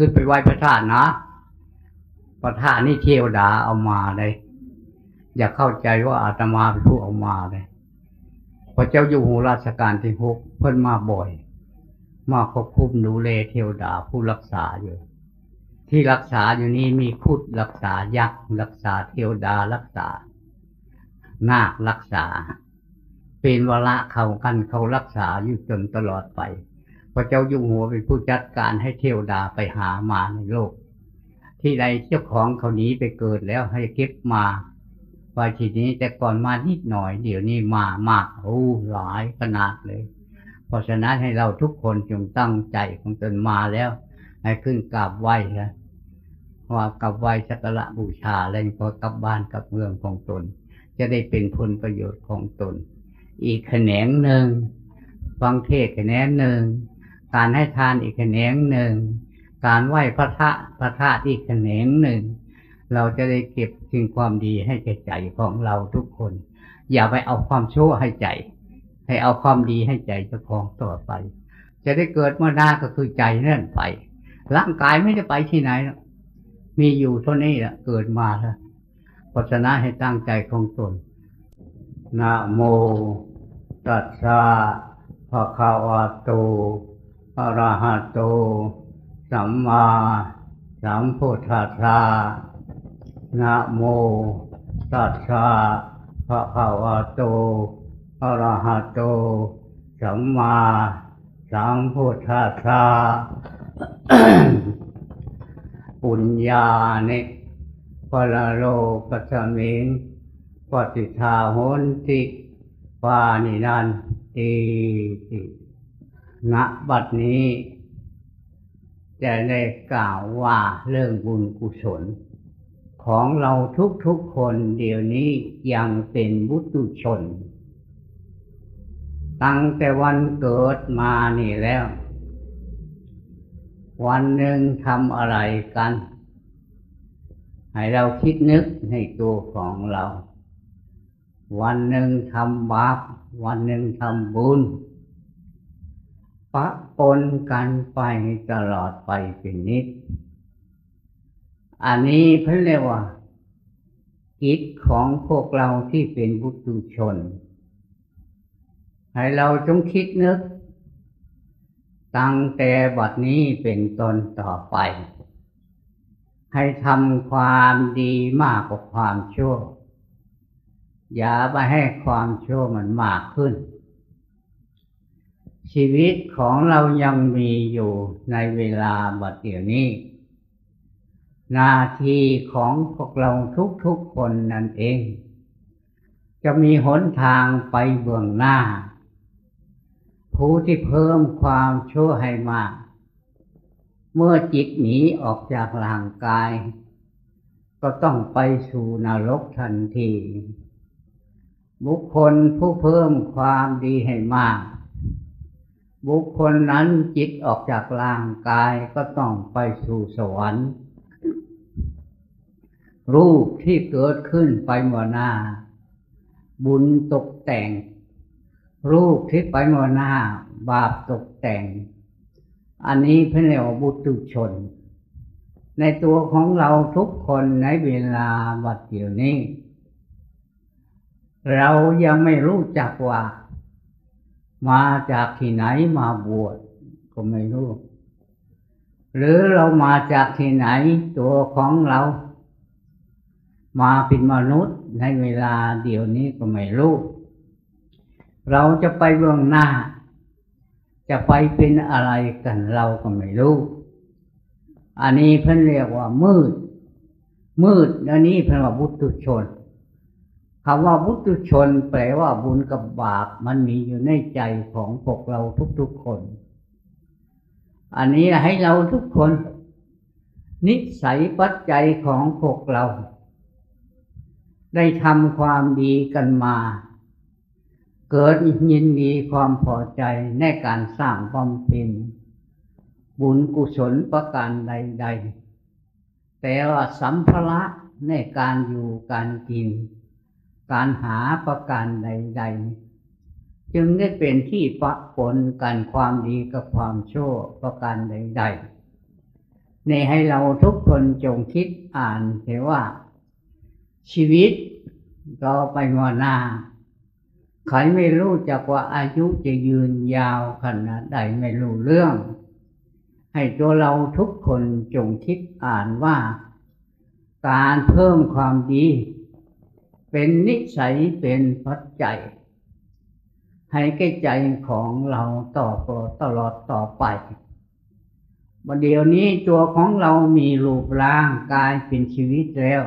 ขึ้นไปไหว้พระธาตุนะ พระธาตุนี่เทวดาเอามาเลย อย่าเข้าใจว่าอาตมาเป็นผู้เอามาเลยพระเจ้าอยู่หัวราชการที่หกเพิ่นมาบ่อย มาควบคุมดูแลเทวดาผู้รักษาอยู่ ที่รักษาอยู่นี้มีคุดรักษายักษ์รักษาเทวดารักษานาครักษา เป็นวละเขากันเขารักษาอยู่จนตลอดไป ระเจ้าอยู่หัวเป็นผู้จัดการให้เทวดาไปหามาในโลก ที่ใดเจ้าของเขานี้ไปเกิดแล้วให้เก็บมาไว้ทีนี้แต่ก่อนมานิดหน่อย เดี๋ยวนี้มามากโอ้หลายขนาดเลย เพราะฉะนั้นให้เราทุกคนจงตั้งใจของตนมาแล้ว ให้ขึ้นกราบไหว้นะว่ากราบไหว้สักการะบูชาแล้วก็กลับบ้านกลับเมืองของตน จะได้เป็นผลประโยชน์ของตน อีกแขนงหนึ่งฟังเทศแขนงหนึ่ง การให้ทานอีกแขนงหนึ่ง การไหว้พระธาตุพระธาตุอีกแขนงหนึ่ง เราจะได้เก็บสิ่งความดีให้แก่ใจของเราทุกคน อย่าไปเอาความชั่วให้ใจ ให้เอาความดีให้ใจเจ้าของต่อไป จะได้เกิดเมื่อหน้าก็คือใจนั่นไป ร่างกายไม่ได้ไปที่ไหน มีอยู่เท่านี้แหละเกิดมาแล้วพราะฉะนั้นให้ตั้งใจของตนนะโมตัสสะภะคะวะโต อระหะโต สัมมาสัมพุทธัสสะนะโมตัสสะภะคะวะโตอระหะโต สัมมาสัมพุทธัสสะปุญญานิปะละโลกัสสมิงปฏิทาโหนติปานินันติ ณบัดนี้จะได้กล่าวว่าเรื่องบุญกุศล ของเราทุกๆคนเดี๋ยวนี้ยังเป็นบุตุชน ตั้งแต่วันเกิดมานี่แล้ว วันหนึ่งทำอะไรกัน ให้เราคิดนึกในตัวของเรา วันหนึ่งทำบาปวันหนึ่งทำบุญ ปะปนกันไปตลอดไปเป็นนิด อันนี้เพื่อเรียกว่ากิจของพวกเราที่เป็นบุตุชน ให้เราจงคิดนึก ตั้งแต่บัดนี้เป็นตนต่อไป ให้ทำความดีมากกว่าความชั่ว อย่าไปให้ความชั่วมันมากขึ้น ชีวิตของเรายังมีอยู่ในเวลาบัดเดี๋ยวนี้ หน้าที่ของพวกเราทุกๆคนนั่นเอง จะมีหนทางไปเบื้องหน้า ผู้ที่เพิ่มความชั่วให้มาก เมื่อจิตหนีออกจากร่างกาย ก็ต้องไปสู่นรกทันที บุคคลผู้เพิ่มความดีให้มาก บุคคลนั้นจิตออกจากร่างกายก็ต้องไปสู่สวรรค์ รูปที่เกิดขึ้นไปเมื่อหน้า บุญตกแต่ง รูปที่ไปเมื่อหน้า บาปตกแต่ง อันนี้เพื่อเรียกว่บุตุชน ในตัวของเราทุกคนในเวลาบัดเดี๋ยวนี้ เรายังไม่รู้จักว่า มาจากที่ไหนมาบวชก็ไม่รู้ หรือเรามาจากที่ไหนตัวของเรา มาเป็นมนุษย์ในเวลาเดี๋ยวนี้ก็ไม่รู้ เราจะไปเบื้องหน้า จะไปเป็นอะไรกันเราก็ไม่รู้ อันนี้เพิ่นเรียกว่ามืด มืดอันนี้เพิ่นว่าบุตุชน คำว่าบุตุชน แปลว่าบุญกับบาปมันมีอยู่ในใจของพวกเราทุกๆคน อันนี้ให้เราทุกคน นิสัยปัจจัยของพวกเรา ได้ทำความดีกันมา เกิดยินดีความพอใจในการสร้างบำเพ็ญบุญกุศลประการใด ๆ แต่ว่าสัมภาระในการอยู่การกิน การหาประการใด ๆ จึงได้เป็นที่ปะปนกันความดีกับความชั่วประการใด ๆ ในให้เราทุกคนจงคิดอ่านเถว่า ชีวิตเราไปงอนาใครไม่รู้จักว่าอายุจะยืนยาวขนาดใดไม่รู้เรื่อง ให้ตัวเราทุกคนจงคิดอ่านว่า การเพิ่มความดี เป็นนิสัยเป็นปัจจัยให้แก่ใจของเราต่อตลอดต่อไปวันเดียวนี้ตัวของเรามีรูปร่างกายเป็นชีวิตแล้ว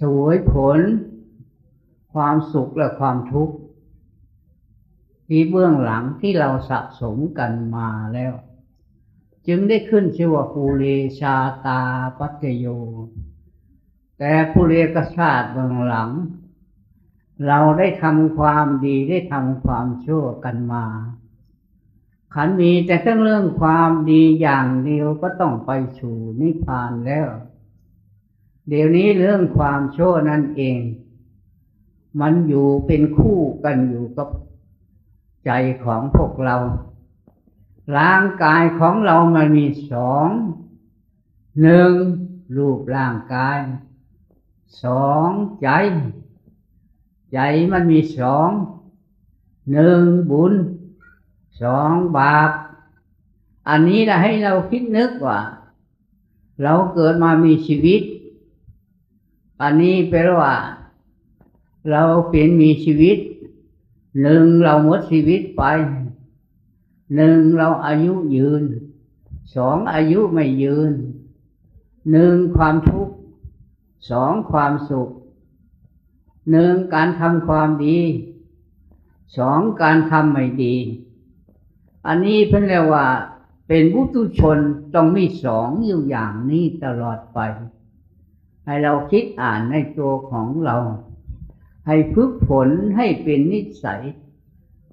สวยผล ความสุขและความทุกข์ ที่เบื้องหลังที่เราสะสมกันมาแล้ว จึงได้ขึ้นชื่อว่าภูเรชาตาปัจโย แต่ภูเรียกชาติเบื้องหลัง เราได้ทำความดีได้ทำความชั่วกันมา ขันมีแต่เรื่องเรื่องความดีอย่างเดียวก็ต้องไปสู่นิพพานแล้ว เดี๋ยวนี้เรื่องความชั่วนั่นเอง มันอยู่เป็นคู่กันอยู่กับใจของพวกเรา ร่างกายของเรามันมีสองหนึ่งรูปร่างกาย สองใจ ใจมันมีสองหนึ่งบุญสองบาป อันนี้จะให้เราคิดนึกว่า เราเกิดมามีชีวิต อันนี้แปลว่า เราเปลี่ยนมีชีวิต หนึ่งเราหมดชีวิตไป หนึ่งเราอายุยืน สองอายุไม่ยืน หนึ่งความทุกข์ สองความสุขหนึ่งการทำความดีสองการทำไม่ดี อันนี้เพิ่นเรียกว่า เป็นบุตุชนต้องมีสองอยู่อย่างนี้ตลอดไป ให้เราคิดอ่านในตัวของเรา ให้ฝึกฝนให้เป็นนิสัย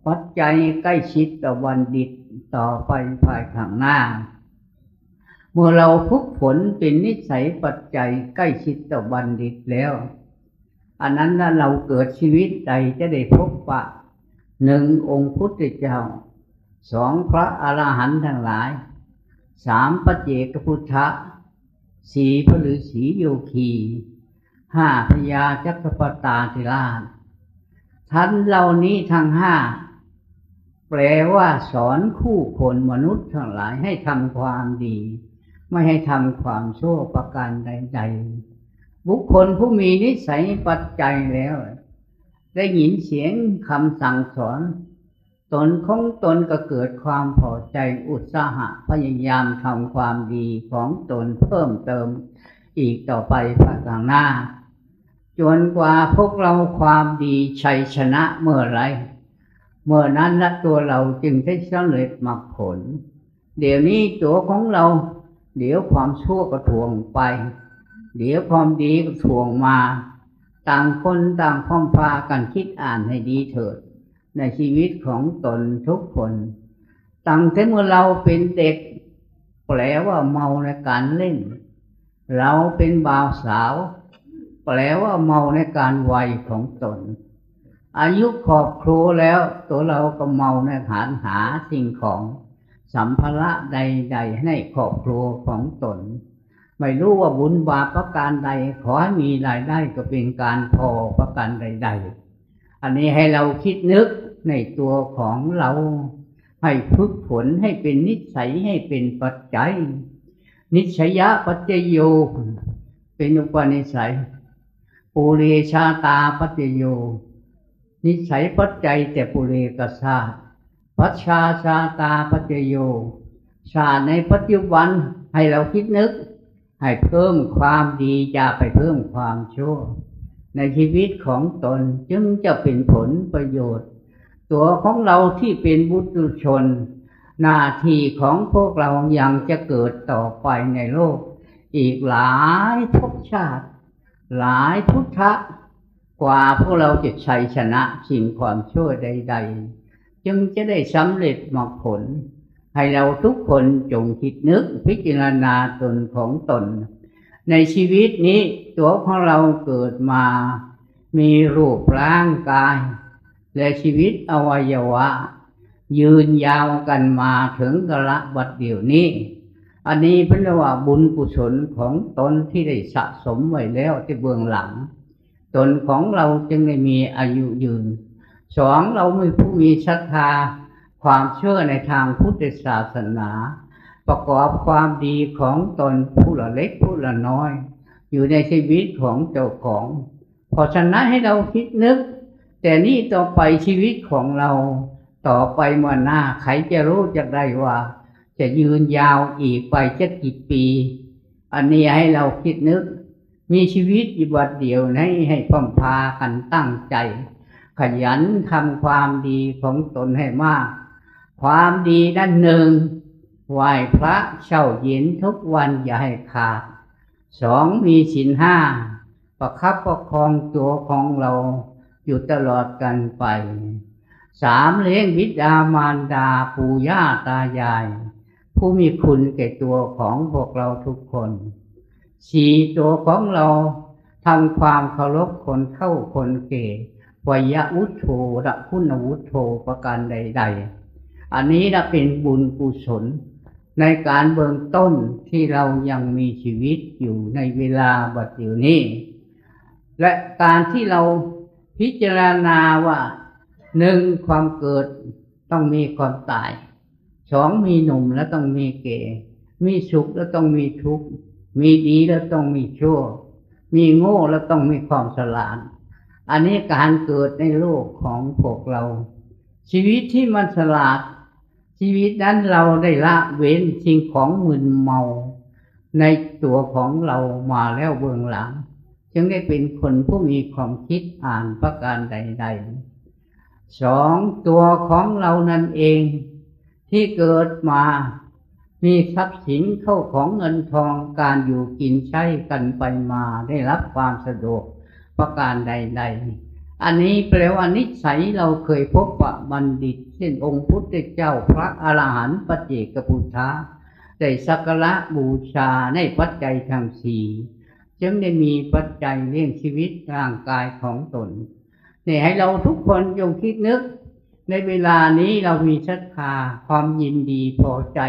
ปัจจัยใกล้ชิดต่อวันดิตต่อไปภายข้างหน้า เมื่อเราฝึกฝนเป็นนิสัยปัจจัยใกล้ชิดต่อวันดิตแล้ว อันนั้นเราเกิดชีวิตใดจะได้พบปะหนึ่งองค์พุทธเจ้าสองพระอรหันต์ทั้งหลายสามปเจกพุทธะสี่พระฤาษีโยคีห้าพญาจักรพตาธิราชท่านเหล่านี้ทั้งห้าแปลว่าสอนคู่คนมนุษย์ทั้งหลายให้ทำความดี ไม่ให้ทำความชั่วประการใดๆ บุคคลผู้มีนิสัยปัจจัยแล้ว ได้ยินเสียงคำสั่งสอน ตนของตนก็เกิดความพอใจอุตสาหะพยายามทำความดีของตนเพิ่มเติมอีกต่อไปภายข้างหน้า จนกว่าพวกเราความดีชัยชนะเมื่อไร เมื่อนั้นละตัวเราจึงได้สำเร็จมรรคผล เดี๋ยวนี้ตัวของเรา เดี๋ยวความชั่วก็ทวงไป เดี๋ยวความดีก็ทวงมา ต่างคนต่างพ้อมพากันคิดอ่านให้ดีเถิด ในชีวิตของตนทุกคน ตั้งแต่เมื่อเราเป็นเด็ก แปลว่าเมาในการเล่น เราเป็นบ่าวสาว แปลว่าเมาในการวัยของตน อายุขอบครูแล้วตัวเราก็เมาในฐานหาสิ่งของ สัมภาระใด ๆ ให้ครอบครัวของตน ไม่รู้ว่าบุญบาปประการใด ขอให้มีรายได้ก็เป็นการพอประการใด ๆ อันนี้ให้เราคิดนึกในตัวของเราให้ฝึกฝนให้เป็นนิสัยให้เป็นปัจจัย นิสัยะปัจจโย เป็นอุปนิสัยปุเรชาตาปัจโย นิสัยปัจจัยแต่ปุเรกชาติ ปัจชาชาตาปัจโยชาในปัจจุบันให้เราคิดนึก ให้เพิ่มความดีอย่าไปเพิ่มความชั่ว ในชีวิตของตนจึงจะเป็นผลประโยชน์ ตัวของเราที่เป็นบุตรชน หน้าที่ของพวกเรายังจะเกิดต่อไปในโลก อีกหลายภพชาติ หลายพุทธะกว่าพวกเราจะชัยชนะสิ่งความชั่วใด ๆ จึงจะได้สำเร็จมรรคผล ให้เราทุกคนจงคิดนึกพิจารณาตนของตน ในชีวิตนี้ตัวของเราเกิดมา มีรูปร่างกาย และชีวิตอวัยวะ ยืนยาวกันมาถึงกระบัดเดี๋ยวนี้ อันนี้เป็นว่าบุญกุศลของตนที่ได้สะสมไว้แล้วที่เบื้องหลัง ตนของเราจึงได้มีอายุยืน สองเรามีผู้มีศรัทธาความเชื่อในทางพุทธศาสนา ประกอบความดีของตนผู้ละเล็กผู้ละน้อย อยู่ในชีวิตของเจ้าของ เพราะฉะนั้นให้เราคิดนึก แต่นี่ต่อไปชีวิตของเราต่อไปเมื่อหน้าใครจะรู้จะได้ว่า จะยืนยาวอีกไปจะกี่ปี อันนี้ให้เราคิดนึก มีชีวิตอยู่บัดเดียวให้ให้พมพากันตั้งใจ ขยันทำความดีของตนให้มาก ความดีด้านหนึ่งไหว้พระเช้าเย็นทุกวันอย่าให้ขาดสองมีศีลห้าประคับประคองตัวของเราอยู่ตลอดกันไปสามเลี้ยงบิดามารดาปู่ย่าตายาย ผู้มีคุณแก่ตัวของพวกเราทุกคนสี่ตัวของเราทำความเคารพคนเข้าคนเก่ วยะวุฒโธระคุณวุฒโธประการใด ๆ อันนี้นะเป็นบุญกุศล ในการเบื้องต้นที่เรายังมีชีวิตอยู่ในเวลาบัดเดี๋ยวนี้ และการที่เราพิจารณาว่าหนึ่งความเกิดต้องมีความตายสองมีหนุ่มแล้วต้องมีเก่มีสุขแล้วต้องมีทุกข์ มีดีแล้วต้องมีชั่ว มีโง่แล้วต้องมีความสลาด อันนี้การเกิดในโลกของพวกเรา ชีวิตที่มันสลาด ชีวิตนั้นเราได้ละเว้นสิ่งของมึนเมา ในตัวของเรามาแล้วเบื้องหลัง จึงได้เป็นคนผู้มีความคิดอ่านประการใดๆสองตัวของเรานั่นเอง ที่เกิดมามีทรัพย์สินเข้าของเงินทองการอยู่กินใช้กันไปมาได้รับความสะดวก ประการใด ๆ อันนี้แปลว่านิสัยเราเคยพบว่าบัณฑิต เช่นองค์พุทธเจ้าพระอรหันต์ปเจกพุทธะได้สักการะบูชาในปัจจัยทั้งสีจึงได้มีปัจจัยเลี้ยงชีวิตร่างกายของตนนี่ให้เราทุกคนยงคิดนึก ในเวลานี้เรามีศรัทธาความยินดีพอใจ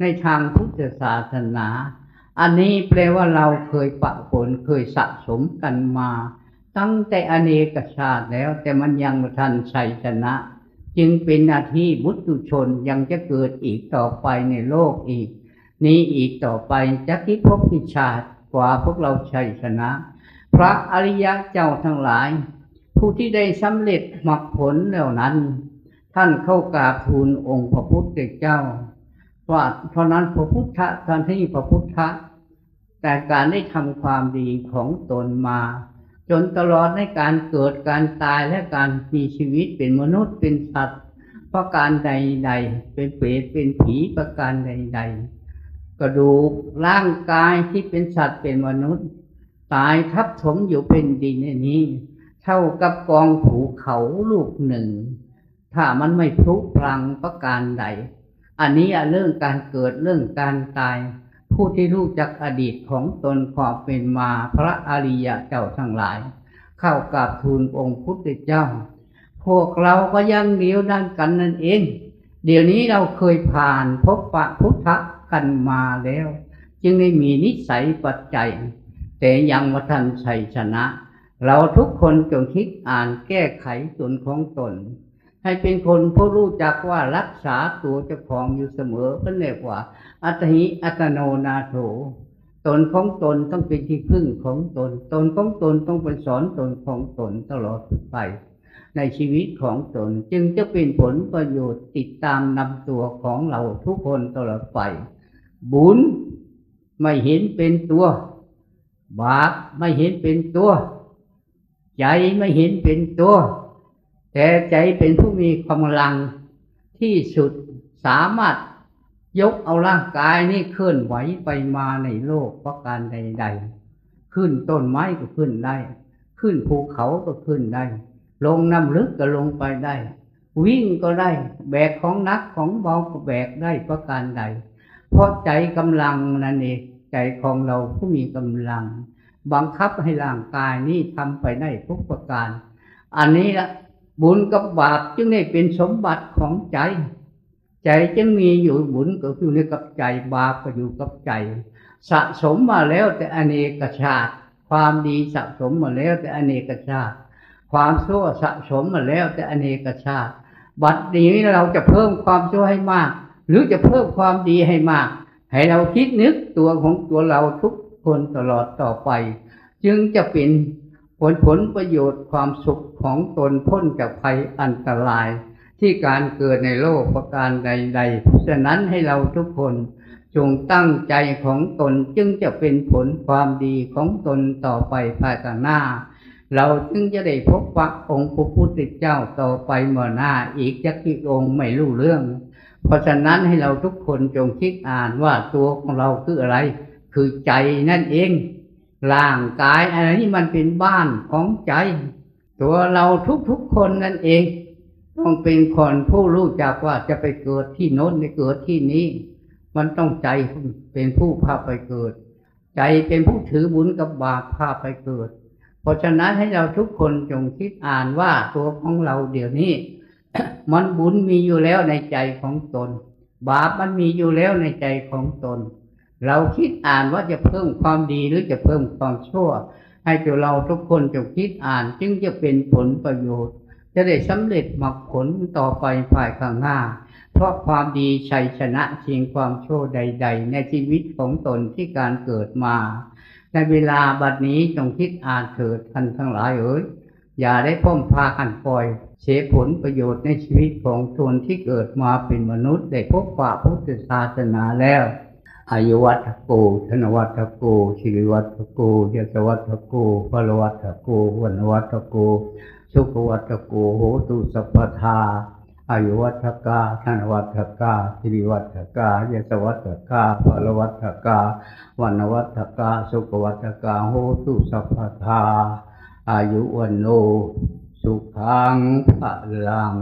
ในทางพุทธศาสนา อันนี้แปลว่าเราเคยปะผลเคยสะสมกันมา ตั้งแต่อเนกชาติแล้ว แต่มันยังทันชัยชนะ จึงเป็นหน้าที่บุตรชนยังจะเกิดอีกต่อไปในโลกอีก นี้อีกต่อไปจะคิดพบพิชาติกว่าพวกเราชัยชนะ พระอริยะเจ้าทั้งหลาย ผู้ที่ได้สำเร็จมรรคผลเหล่านั้น ท่านเข้ากราบทูลองค์พระพุทธเจ้า ว่าเพราะนั้นพระพุทธท่านที่พระพุทธแต่การได้ทำความดีของตนมา จนตลอดในการเกิดการตายและการมีชีวิตเป็นมนุษย์เป็นสัตว์ประการใดๆเป็นเปรตเป็นผีประการใด ๆ กระดูกร่างกายที่เป็นสัตว์เป็นมนุษย์ ตายทับถมอยู่เป็นดินนี้ เท่ากับกองภูเขาลูกหนึ่ง ถ้ามันไม่พลุพลังประการใด อันนี้เรื่องการเกิดเรื่องการตาย ผู้ที่รู้จักอดีตของตนความเป็นมาพระอริยะเจ้าทั้งหลาย เข้ากับทูลองค์พุทธเจ้า พวกเราก็ยังเดียวด้านกันนั่นเอง เดี๋ยวนี้เราเคยผ่านพบปะพุทธกันมาแล้ว จึงได้มีนิสัยปัจจัย แต่ยังมาทันชัยชนะ เราทุกคนจงคิดอ่านแก้ไขส่วนของตน ให้เป็นคนผู้รู้จักว่ารักษาตัวเจ้าของอยู่เสมอเป็นเรียกว่า อัตหิอัตโนนาโถตนของตนต้องเป็นที่พึ่งของตน ตนของตนต้องเป็นสอนตนของตนตลอดไป ในชีวิตของตนจึงจะเป็นผลประโยชน์ติดตามนำตัวของเราทุกคนตลอดไป บุญไม่เห็นเป็นตัว บาปไม่เห็นเป็นตัว ใจไม่เห็นเป็นตัว แต่ใจเป็นผู้มีกำลังที่สุดสามารถยกเอาร่างกายนี้เคลื่อนไหวไปมาในโลกประการใด ๆ ขึ้นต้นไม้ก็ขึ้นได้ ขึ้นภูเขาก็ขึ้นได้ ลงน้ำลึกก็ลงไปได้ วิ่งก็ได้ แบกของนักของเบาก็แบกได้ประการใด เพราะใจกำลังนั่นเองใจของเราผู้มีกำลัง บังคับให้ร่างกายนี้ทำไปได้ทุกประการ อันนี้ละ บุญกับบาปจึงได้เป็นสมบัติของใจ ใจจึงมีอยู่บุญก็อยู่ในกับใจบาปก็อยู่กับใจ สะสมมาแล้วแต่อเนกชาติ ความดีสะสมมาแล้วแต่อเนกชาติ ความชั่วสะสมมาแล้วแต่อเนกชาติ บัดนี้เราจะเพิ่มความชั่วให้มาก หรือจะเพิ่มความดีให้มาก ให้เราคิดนึกตัวของตัวเราทุกคนตลอดต่อไป จึงจะเป็น ลผลประโยชน์ความสุขของตนพ้นจากภัยอันตราย ที่การเกิดในโลกประการใดๆฉะนั้นให้เราทุกคนจงตั้งใจของตนจึงจะเป็นผลความดีของตนต่อไปภายหน้า เราจึงจะได้พบปะองค์พระพุทธเจ้าต่อไปเมื่อหน้าอีกจักกี่องค์ไม่รู้เรื่อง เพราะฉะนั้นให้เราทุกคนจงคิดอ่านว่าตัวของเราคืออะไร คือใจนั่นเอง ร่างกายอะไรนี่มันเป็นบ้านของใจ ตัวเราทุกๆคนนั่นเอง ต้องเป็นคนผู้รู้จักว่าจะไปเกิดที่โน้นไปเกิดที่นี้ มันต้องใจเป็นผู้พาไปเกิด ใจเป็นผู้ถือบุญกับบาปพาไปเกิด เพราะฉะนั้นให้เราทุกคนจงคิดอ่านว่าตัวของเราเดี๋ยวนี้ มันบุญมีอยู่แล้วในใจของตน บาปมันมีอยู่แล้วในใจของตน เราคิดอ่านว่าจะเพิ่มความดีหรือจะเพิ่มความชั่ว ให้ตัวเราทุกคนจงคิดอ่านจึงจะเป็นผลประโยชน์ จะได้สำเร็จมรรคผลต่อไปภายข้างหน้า เพราะความดีชัยชนะชิงความชั่วใด ๆ ในชีวิตของตนที่การเกิดมา ในเวลาบัดนี้จงคิดอ่านเถิดท่านทั้งหลายเอ๋ยอย่าได้พ่มพากันปล่อย เสียผลประโยชน์ในชีวิตของตนที่เกิดมาเป็นมนุษย์ได้พบปะพุทธศาสนาแล้ว อายุวัตโกธนวัตโกชิริวัตโกยศวัตโกพลวัตโกวันวัตโก สุขวัตโกโหตุสัพพทาอายุวัตกาธนวัตกาชิริวัตกายศวัตกาพลวัตกาวันวัตกา สุขวัตกาโหตุสัพพทาอายุวันโน สุขังพลัง